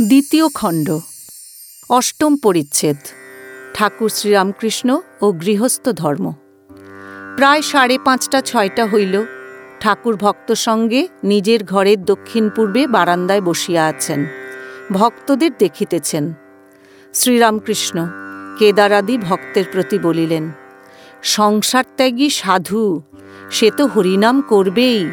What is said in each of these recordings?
দ্বিতীয় খণ্ড। অষ্টম পরিচ্ছেদ। ঠাকুর শ্রীরামকৃষ্ণ ও গৃহস্থ ধর্ম। প্রায় সাড়ে পাঁচটা ছয়টা হইল, ঠাকুর ভক্ত সঙ্গে নিজের ঘরের দক্ষিণ পূর্বে বারান্দায় বসিয়া আছেন। ভক্তদের দেখিতেছেন। শ্রীরামকৃষ্ণ কেদারাদি ভক্তের প্রতি বলিলেন, সংসার ত্যাগী সাধু, সে তো হরিনাম করবেই।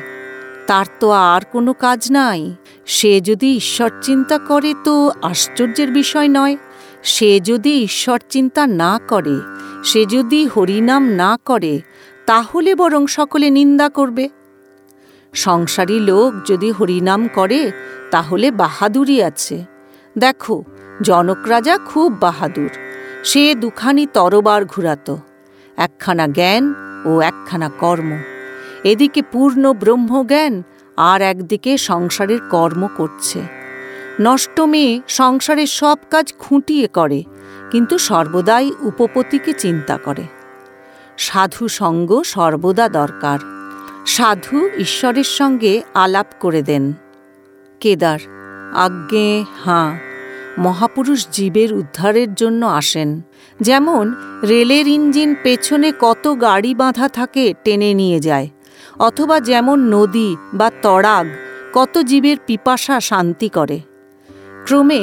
তার তো আর কোনো কাজ নাই। সে যদি ঈশ্বর চিন্তা করে তো আশ্চর্যের বিষয় নয়। সে যদি ঈশ্বর চিন্তা না করে, সে যদি হরিনাম না করে, তাহলে বরং সকলে নিন্দা করবে। সংসারী লোক যদি হরিনাম করে, তাহলে বাহাদুরি আছে। দেখো, জনক রাজা খুব বাহাদুর। সে দুখানি তরবার ঘুরাত, একখানা জ্ঞান ও একখানা কর্ম। এদিকে পূর্ণ ব্রহ্মজ্ঞান আর একদিকে সংসারের কর্ম করছে। নষ্ট মেয়ে সংসারের সব কাজ খুঁটিয়ে করে, কিন্তু সর্বদাই উপপতিকে চিন্তা করে। সাধু সঙ্গ সর্বদা দরকার। সাধু ঈশ্বরের সঙ্গে আলাপ করে দেন। কেদার, আজ্ঞে, হাঁ, মহাপুরুষ জীবের উদ্ধারের জন্য আসেন। যেমন রেলের ইঞ্জিন পেছনে কত গাড়ি বাঁধা থাকে টেনে নিয়ে যায়। অথবা যেমন নদী বা তড়াগ কত জীবের পিপাসা শান্তি করে। ক্রমে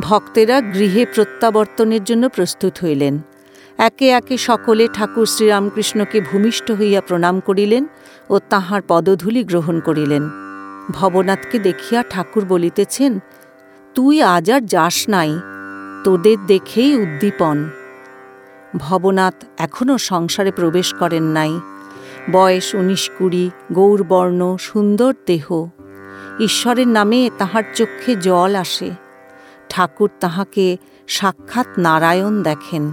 ভক্তেরা গৃহে প্রত্যাবর্তনের জন্য প্রস্তুত হইলেন। একে একে সকলে ঠাকুর শ্রীরামকৃষ্ণকে ভূমিষ্ঠ হইয়া প্রণাম করিলেন ও তাহার পদধূলি গ্রহণ করিলেন। ভবনাথকে দেখিয়া ঠাকুর বলিতেছেন, তুই আজ আর যাস নাই, তোদের দেখেই উদ্দীপন। ভবনাথ এখনও সংসারে প্রবেশ করেন নাই বয়স উনিশ কুড়ি গৌরবর্ণ সুন্দর দেহ। ঈশ্বরের নামে তাহার চক্ষে জল আসে। ঠাকুর তাহাকে সাক্ষাৎ নারায়ণ দেখেন।